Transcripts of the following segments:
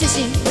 谢谢。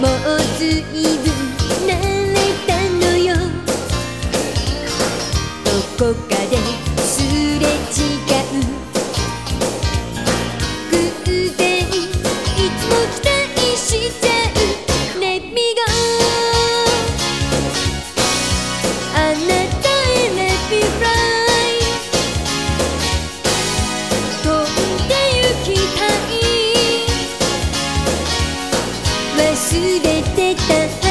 もうずいぶん慣れたのよ。どこかですれ違う。忘れてた